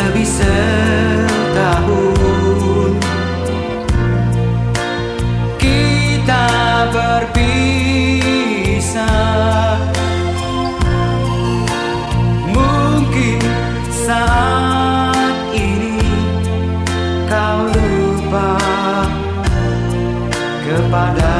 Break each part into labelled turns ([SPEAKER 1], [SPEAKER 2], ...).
[SPEAKER 1] lebih setahun. Kita berpisah. Mungkin saat ini kau lupa kepada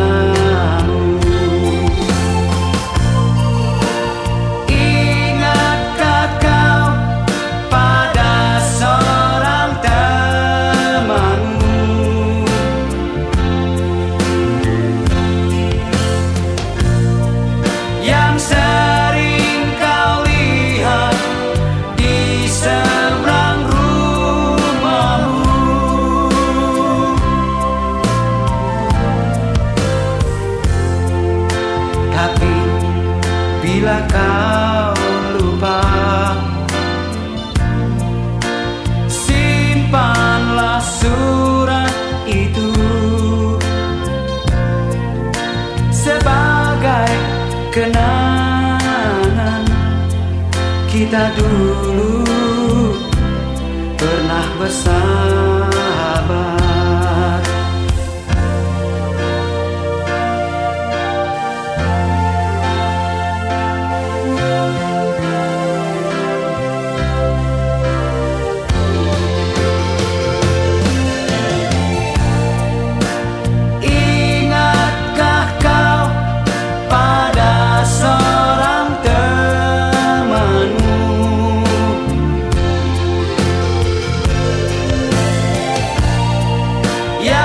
[SPEAKER 1] Kita dulu pernah bersahabat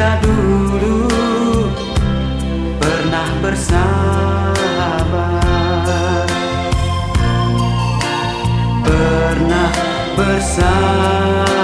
[SPEAKER 1] Kita dulu pernah bersahabat. Pernah bersama